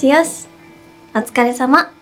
しよし。お疲れ様。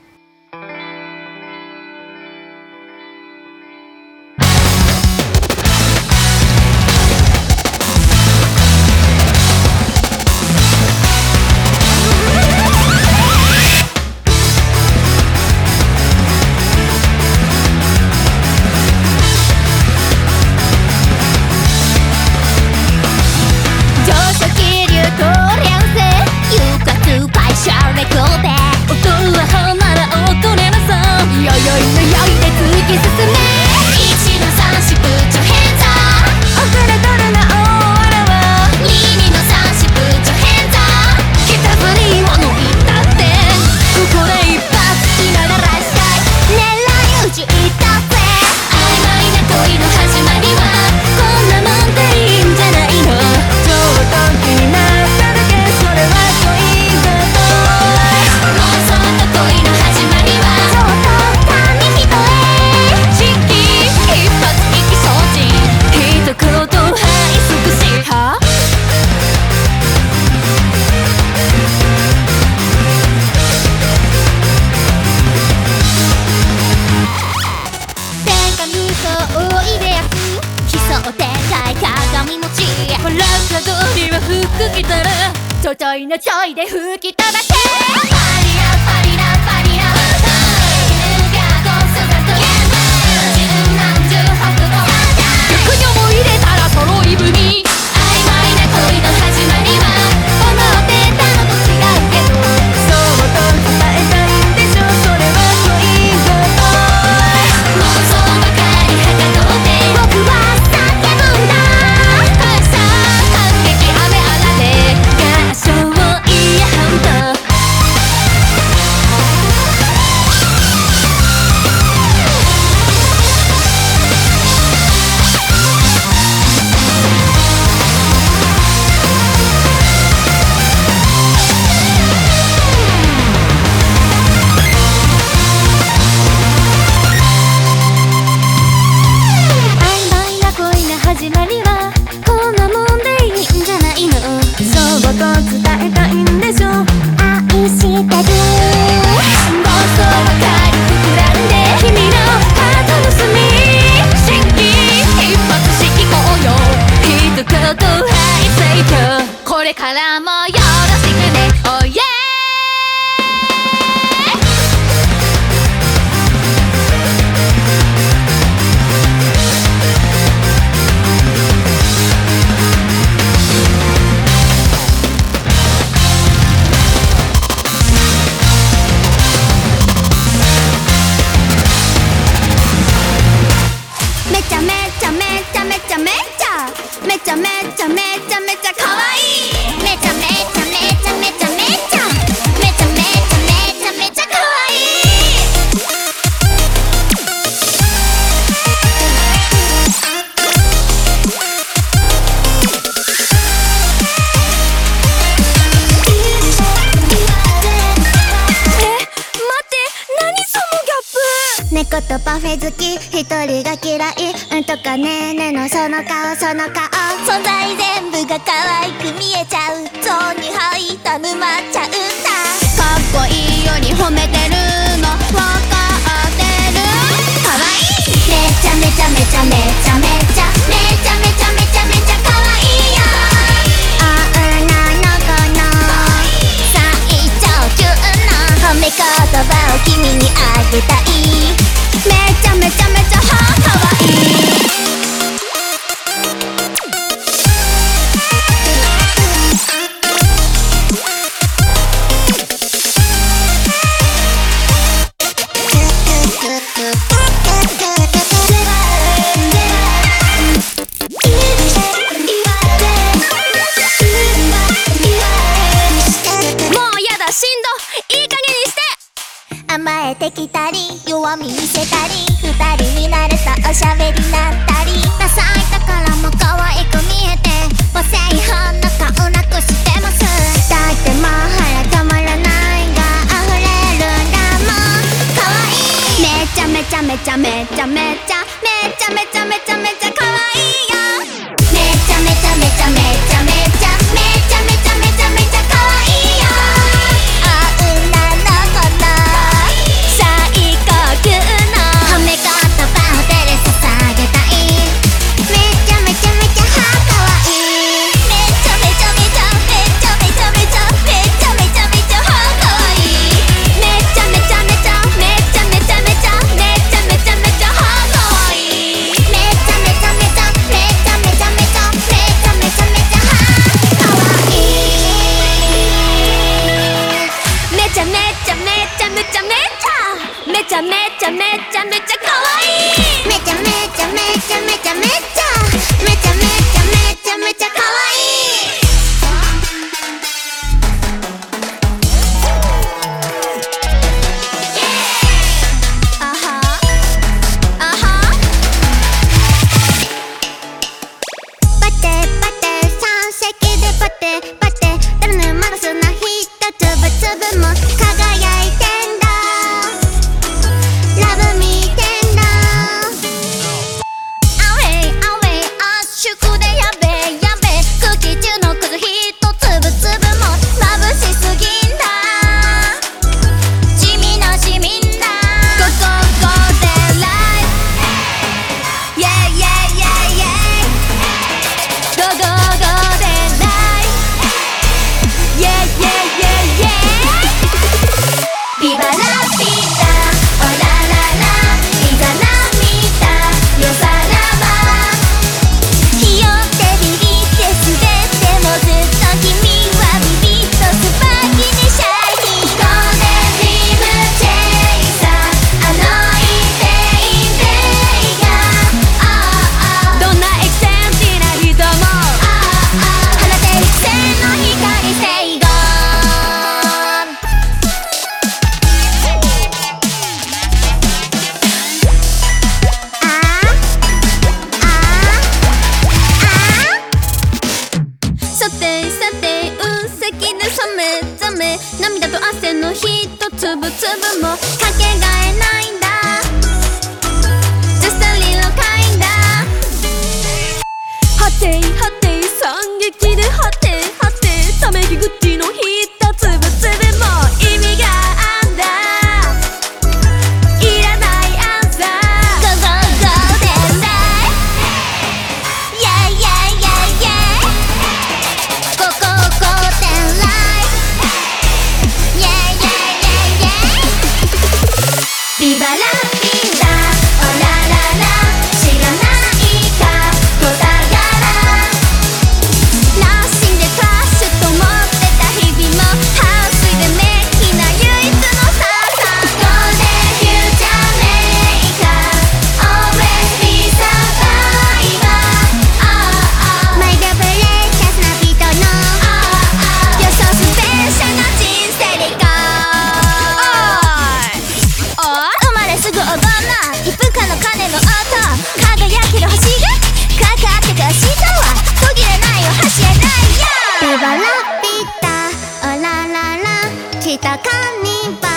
カニバ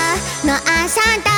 の朝だ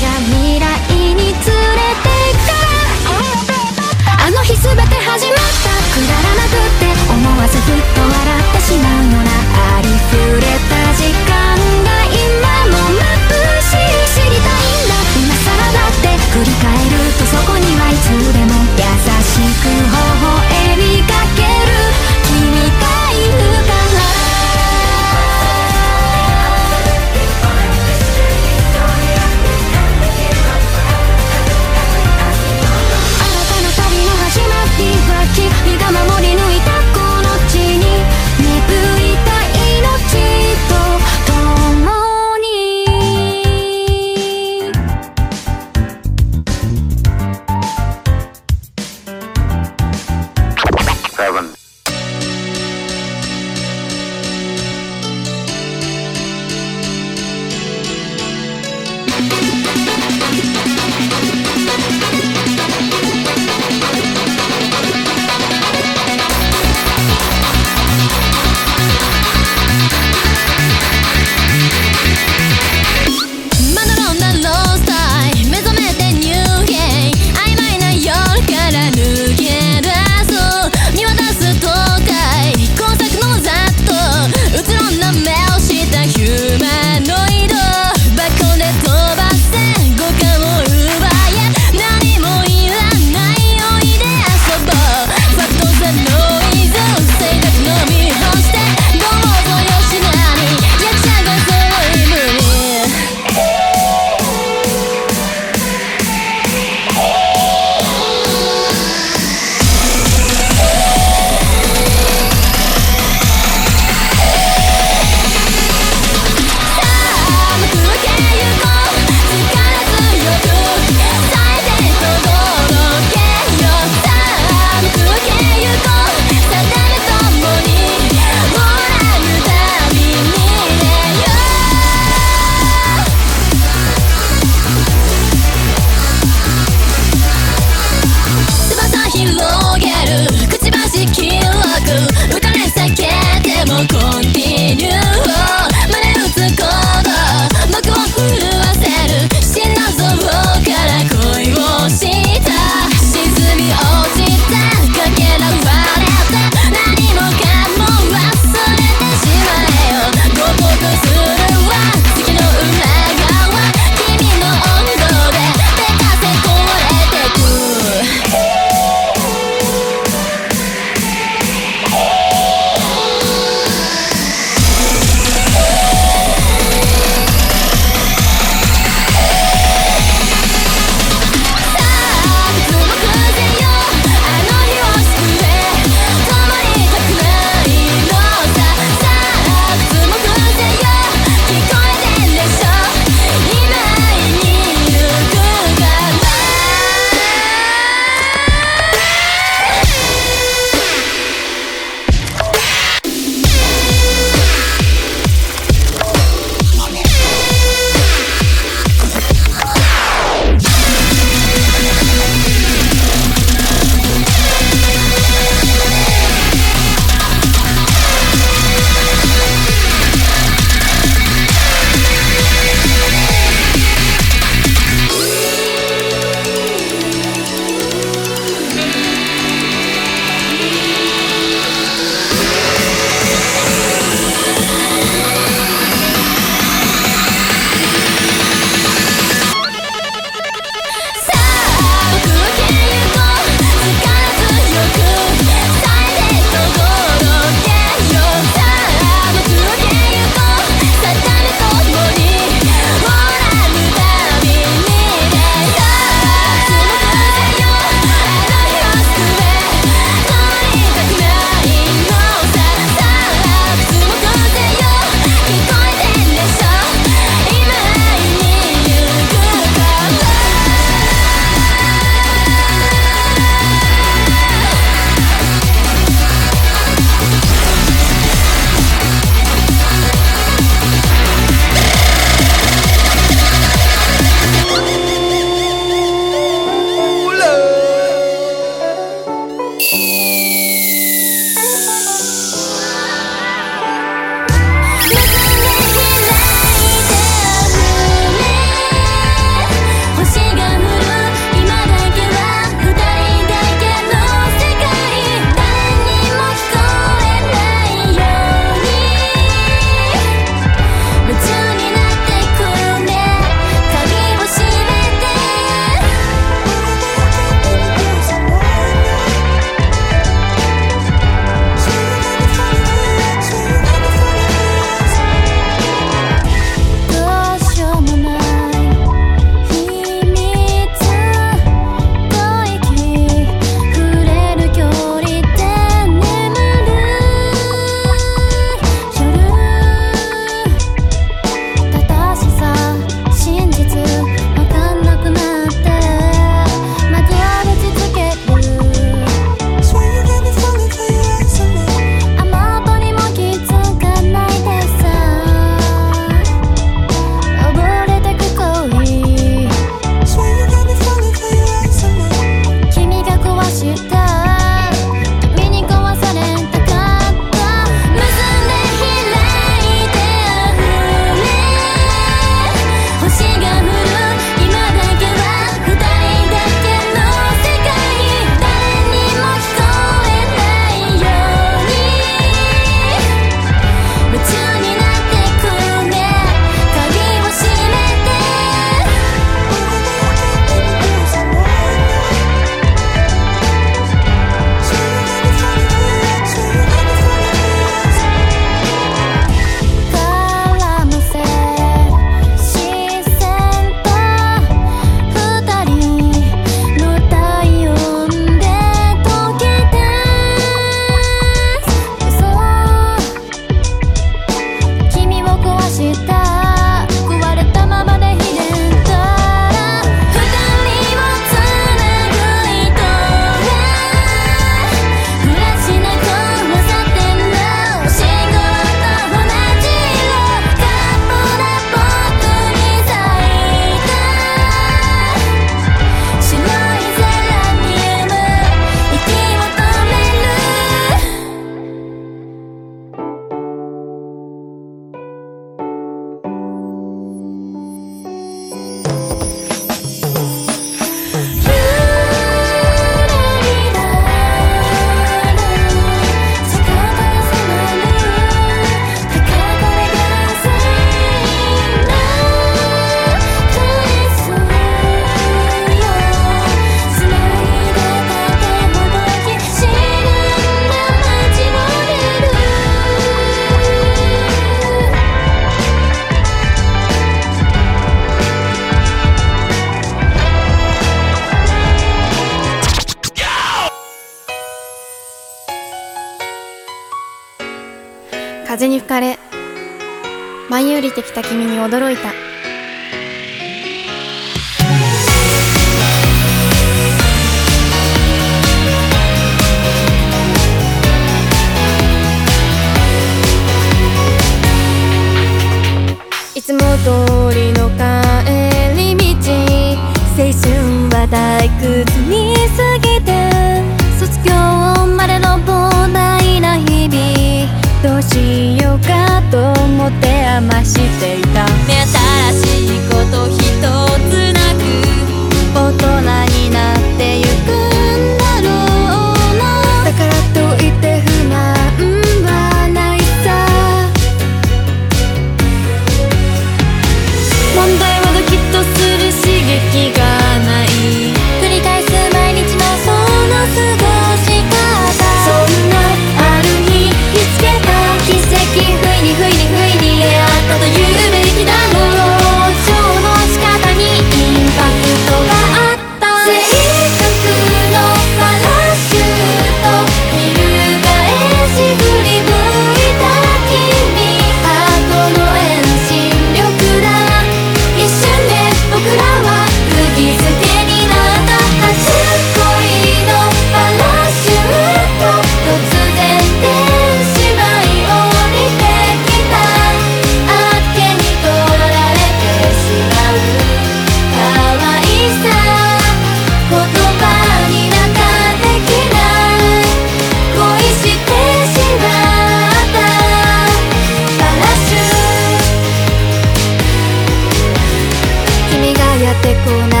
こない